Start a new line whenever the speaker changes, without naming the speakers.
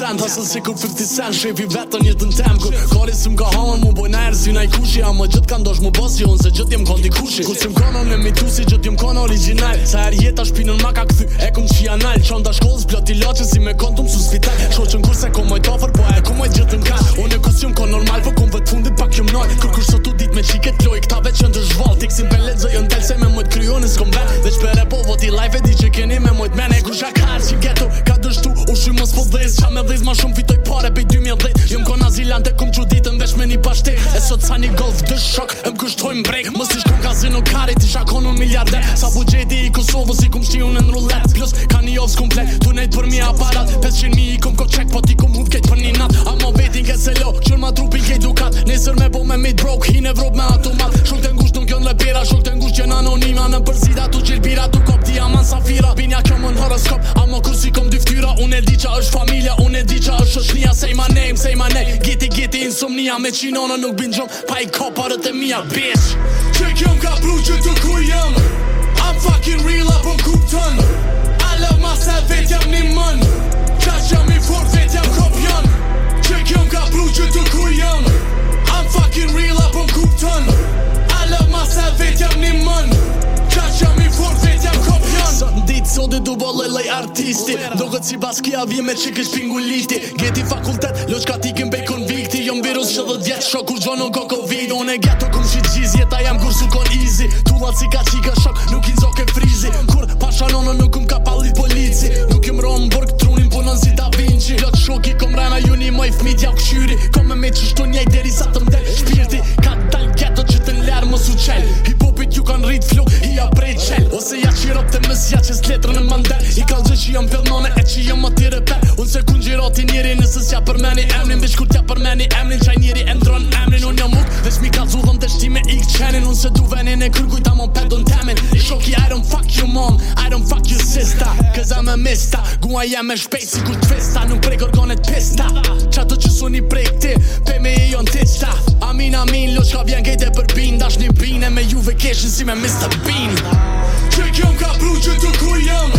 sen Ta sa se
ku 50 sen Shepi vetën jetën tem Ku kari si m'ka hanën Mu boj nëjrë si nëj kushi Ama gjët kan dosh mu bësi Unë se gjët jem kondi kushi Ku që m'kona me mitu si gjët jem kona original Sa her jeta shpinën ma ka këthy E ku m'qia nal Qan da shkollës blot i laqës Si me kontu m'su s'vital Qo që n'kur se ku m'aj tofer Po e ku m'aj gjët n'ka Unë e ku që m'ko normal Po ku m'vët fundi pak jom noj Kër kur sotu dit me qiket Kloj k'ta veç në të zhval Tik si m'pelet zë jën jo tel Se me m'ojt kryon i s'kom ben Veç po vot i lajfe Di që keni me m'ojt men E ku shakar që geto Ushim mos po dhez, qa me dhez ma shumë fitoj pare Pej 2010, jëm kona zilant e kum që ditën vesh me një pashtet E sot sa një golf dë shok, më kushtoj më brek Mës ish kum ka zinu kare, ti shakon unë miljarder Sa bugjeti i Kosovës si kum shti në rullet Plus, ka një ofs kum plet, tu nejt për mi aparat 500.000 i kum ko qek, po ti kum hud kejt për një nat Amo vetin ke se lo, qër ma trupin ke dukat Nesër me bo me mid brok, hin e vrop me atumat Shuk të ngusht nuk jon lepira, shuk të ngusht jon anonima Në përzida tu qirpira, tu kop dia safira Binja kjo horoskop Amo kur si kom dy ftyra Unë e di qa është familja Unë e di qa është shnia Say my name, say my name Giti, giti, insomnia Me qinona nuk bin gjom Pa i ka parët e mija,
bitch Që kjom ka pru që të ku jam I'm fucking real, apo kupton I love myself, vetë jam një mën Qa që jam i fërë
du bolle lej artisti Do këtë si baskia vje me qik është pingulliti Gjeti fakultet, lo qka ti këm bej konvikti Jom virus që dhe djetë shok u zhvonë në koko Unë e gjeto këm shi gjizi, jeta jam kur su kon easy Tullat si ka qika shok, nuk i nzoke frizi Kur pasha nonë nuk këm ka palit polici Nuk i më burg, trunin punën po si da vinci Lot shok i kom rana juni, moj fmit ja u këshyri Kom me me që deri sa të mdel shpirti Ka tal gjeto që të nler su qel Hip-hopit ju kan rrit flok, i qel Mes gjatë që s'letrën e mandel I kalë gjë që jëmë vëllnone e që jam më të tjere pe Unë se ku në njëri nësës ja përmeni emnin Vesh kur t'ja përmeni emnin Qaj njëri e ndronë emnin Unë jam mukë dhe që mi ka zudhëm të shtime i këtë qenin Unë se du venin e kërguj ta mon pedo në temin shoki I don't fuck you mom, I don't fuck you sister Cause I'm a mista, gua jam e shpej si ku t'vista Nuk prej kërgonet pista, qatë që su prej këti Pe me i jonë tista, na min Lo qka vjen gejte për bin
Dash një bine me juve keshën si me Mr. Bean Qe kjo m'ka pru që të ku jam